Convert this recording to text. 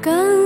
Kan